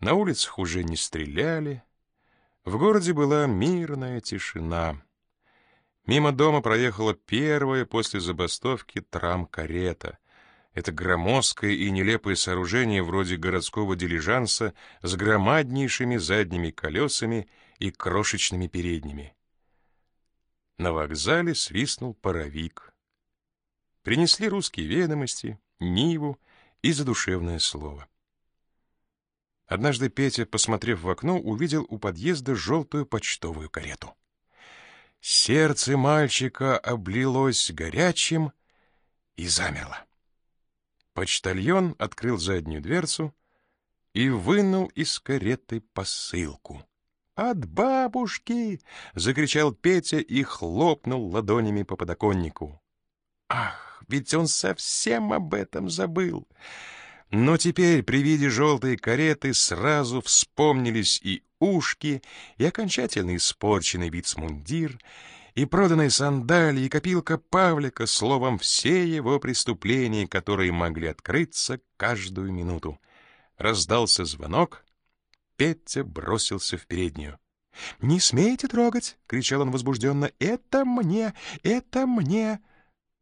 На улицах уже не стреляли. В городе была мирная тишина. Мимо дома проехала первая после забастовки трам-карета. Это громоздкое и нелепое сооружение вроде городского дилижанса с громаднейшими задними колесами и крошечными передними. На вокзале свистнул паровик. Принесли русские ведомости, Ниву и задушевное слово. Однажды Петя, посмотрев в окно, увидел у подъезда желтую почтовую карету. Сердце мальчика облилось горячим и замерло. Почтальон открыл заднюю дверцу и вынул из кареты посылку. «От бабушки!» — закричал Петя и хлопнул ладонями по подоконнику. «Ах, ведь он совсем об этом забыл!» Но теперь при виде желтой кареты сразу вспомнились и ушки, и окончательно испорченный вицмундир, и проданные сандалии, и копилка Павлика, словом, все его преступления, которые могли открыться каждую минуту. Раздался звонок, Петя бросился в переднюю. «Не смейте трогать!» — кричал он возбужденно. «Это мне! Это мне!»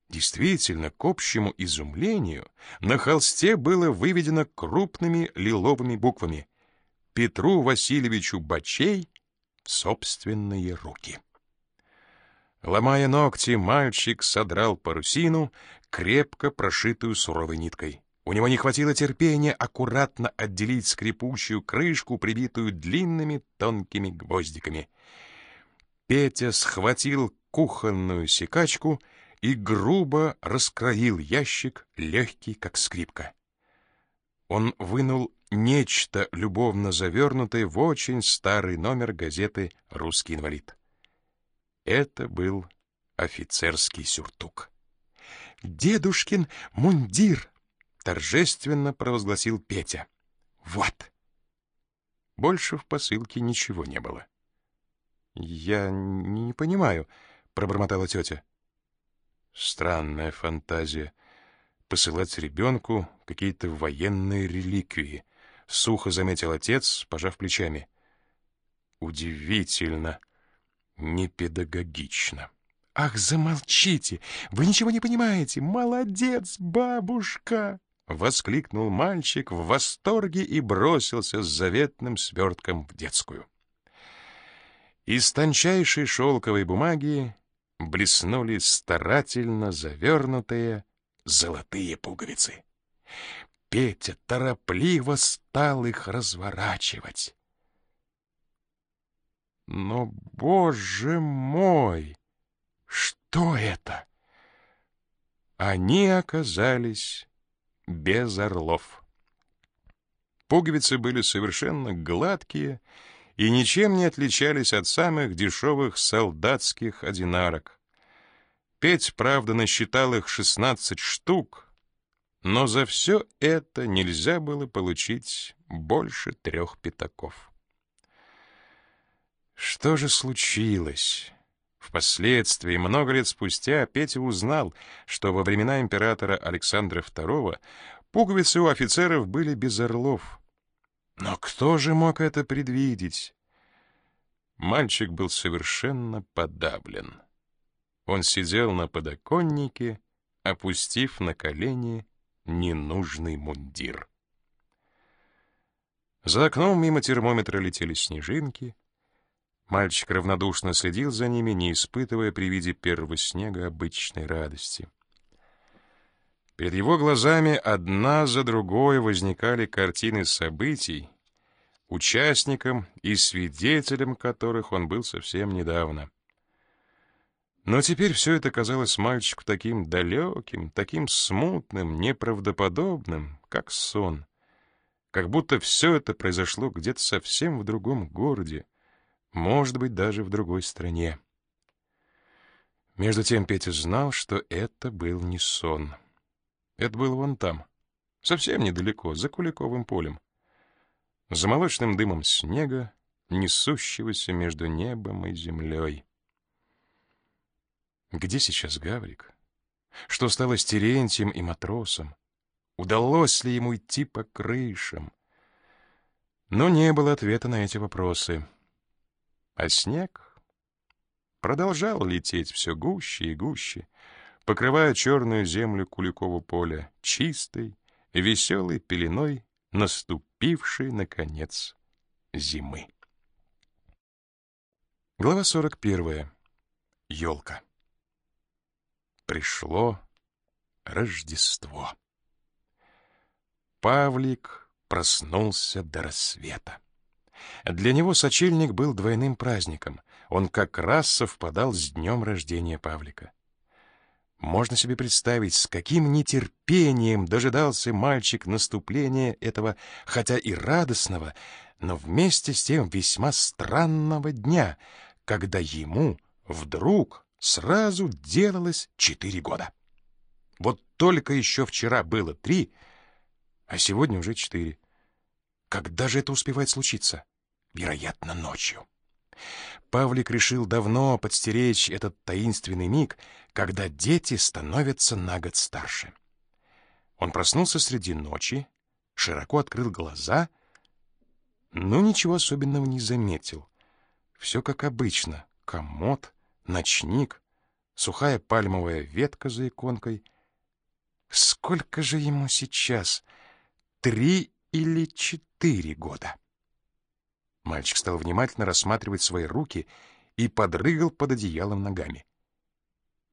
Действительно, к общему изумлению, на холсте было выведено крупными лиловыми буквами «Петру Васильевичу Бачей в собственные руки». Ломая ногти, мальчик содрал парусину, крепко прошитую суровой ниткой. У него не хватило терпения аккуратно отделить скрипучую крышку, прибитую длинными тонкими гвоздиками. Петя схватил кухонную секачку — и грубо раскроил ящик, легкий, как скрипка. Он вынул нечто любовно завернутое в очень старый номер газеты «Русский инвалид». Это был офицерский сюртук. «Дедушкин мундир!» — торжественно провозгласил Петя. «Вот!» Больше в посылке ничего не было. «Я не понимаю», — пробормотала тетя. Странная фантазия. Посылать ребенку какие-то военные реликвии. Сухо заметил отец, пожав плечами. Удивительно. Непедагогично. «Ах, замолчите! Вы ничего не понимаете! Молодец, бабушка!» Воскликнул мальчик в восторге и бросился с заветным свертком в детскую. Из тончайшей шелковой бумаги блеснули старательно завернутые золотые пуговицы. Петя торопливо стал их разворачивать. Но, боже мой, что это? Они оказались без орлов. Пуговицы были совершенно гладкие и ничем не отличались от самых дешевых солдатских одинарок. Петь, правда, насчитал их 16 штук, но за все это нельзя было получить больше трех пятаков. Что же случилось? Впоследствии, много лет спустя, Петя узнал, что во времена императора Александра II пуговицы у офицеров были без орлов — но кто же мог это предвидеть? Мальчик был совершенно подавлен. Он сидел на подоконнике, опустив на колени ненужный мундир. За окном мимо термометра летели снежинки. Мальчик равнодушно следил за ними, не испытывая при виде первого снега обычной радости. Перед его глазами одна за другой возникали картины событий, участником и свидетелем которых он был совсем недавно. Но теперь все это казалось мальчику таким далеким, таким смутным, неправдоподобным, как сон. Как будто все это произошло где-то совсем в другом городе, может быть, даже в другой стране. Между тем Петя знал, что это был не сон — это было вон там, совсем недалеко, за Куликовым полем. За молочным дымом снега, несущегося между небом и землей. Где сейчас Гаврик? Что стало с Терентием и матросом? Удалось ли ему идти по крышам? Но не было ответа на эти вопросы. А снег продолжал лететь все гуще и гуще, покрывая черную землю Куликового поля чистой, веселой пеленой, наступившей, наконец, зимы. Глава 41. Ёлка. Пришло Рождество. Павлик проснулся до рассвета. Для него сочельник был двойным праздником. Он как раз совпадал с днем рождения Павлика. Можно себе представить, с каким нетерпением дожидался мальчик наступления этого, хотя и радостного, но вместе с тем весьма странного дня, когда ему вдруг сразу делалось четыре года. Вот только еще вчера было три, а сегодня уже четыре. Когда же это успевает случиться? Вероятно, ночью. Павлик решил давно подстеречь этот таинственный миг, когда дети становятся на год старше. Он проснулся среди ночи, широко открыл глаза, но ничего особенного не заметил. Все как обычно — комод, ночник, сухая пальмовая ветка за иконкой. Сколько же ему сейчас? Три или четыре года? Мальчик стал внимательно рассматривать свои руки и подрыгал под одеялом ногами.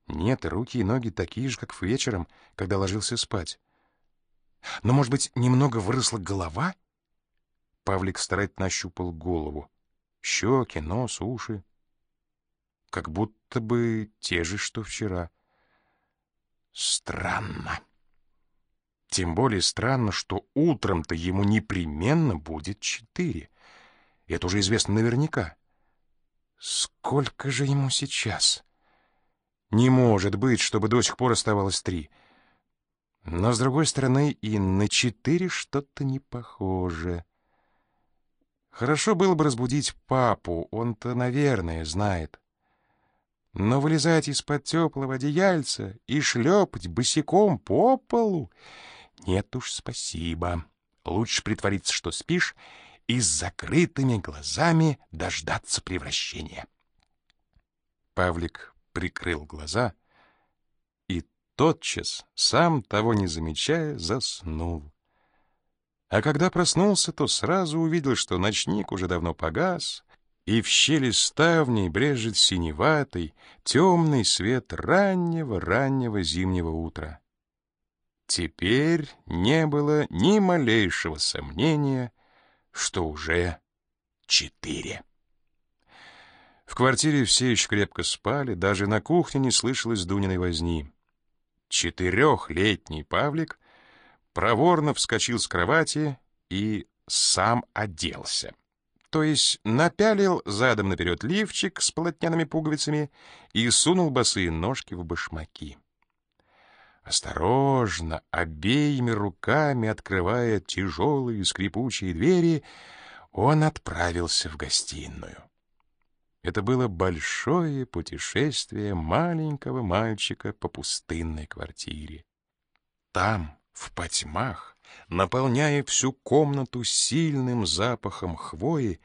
Нет, руки и ноги такие же, как вечером, когда ложился спать. Но, может быть, немного выросла голова? Павлик старательно ощупал голову. Щеки, нос, уши. Как будто бы те же, что вчера. Странно. Тем более странно, что утром-то ему непременно будет четыре. Это уже известно наверняка. Сколько же ему сейчас? Не может быть, чтобы до сих пор оставалось три. Но, с другой стороны, и на четыре что-то не похоже. Хорошо было бы разбудить папу, он-то, наверное, знает. Но вылезать из-под теплого одеяльца и шлепать босиком по полу — нет уж, спасибо. Лучше притвориться, что спишь, и с закрытыми глазами дождаться превращения. Павлик прикрыл глаза и тотчас, сам того не замечая, заснул. А когда проснулся, то сразу увидел, что ночник уже давно погас, и в щели ставней брежет синеватый, темный свет раннего-раннего зимнего утра. Теперь не было ни малейшего сомнения — что уже четыре. В квартире все еще крепко спали, даже на кухне не слышалось Дуниной возни. Четырехлетний Павлик проворно вскочил с кровати и сам оделся. То есть напялил задом наперед лифчик с полотняными пуговицами и сунул босые ножки в башмаки. Осторожно, обеими руками открывая тяжелые скрипучие двери, он отправился в гостиную. Это было большое путешествие маленького мальчика по пустынной квартире. Там, в потьмах, наполняя всю комнату сильным запахом хвои,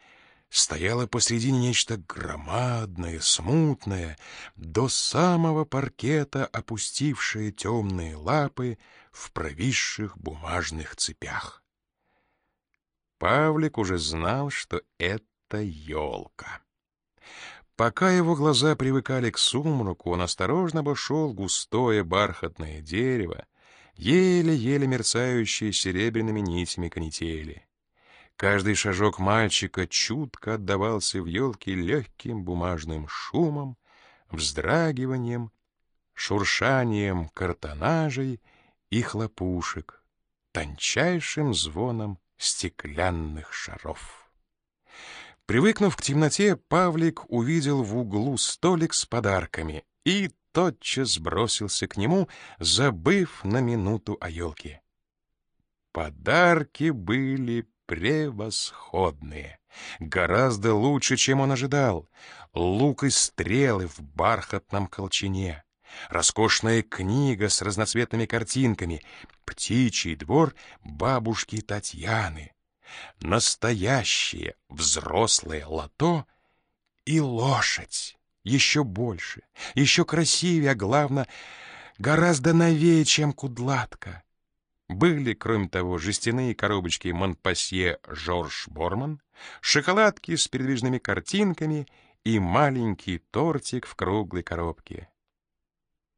стояло посредине нечто громадное, смутное, до самого паркета опустившее темные лапы в провисших бумажных цепях. Павлик уже знал, что это елка. Пока его глаза привыкали к сумраку, он осторожно обошел густое бархатное дерево, еле-еле мерцающее серебряными нитями канители. Каждый шажок мальчика чутко отдавался в елке легким бумажным шумом, вздрагиванием, шуршанием картонажей и хлопушек, тончайшим звоном стеклянных шаров. Привыкнув к темноте, Павлик увидел в углу столик с подарками и тотчас бросился к нему, забыв на минуту о елке. Подарки были превосходные, гораздо лучше, чем он ожидал. Лук и стрелы в бархатном колчине, роскошная книга с разноцветными картинками, птичий двор бабушки Татьяны, настоящее взрослое лото и лошадь, еще больше, еще красивее, а главное, гораздо новее, чем кудлатка. Были, кроме того, жестяные коробочки Монпасье Жорж Борман, шоколадки с передвижными картинками и маленький тортик в круглой коробке.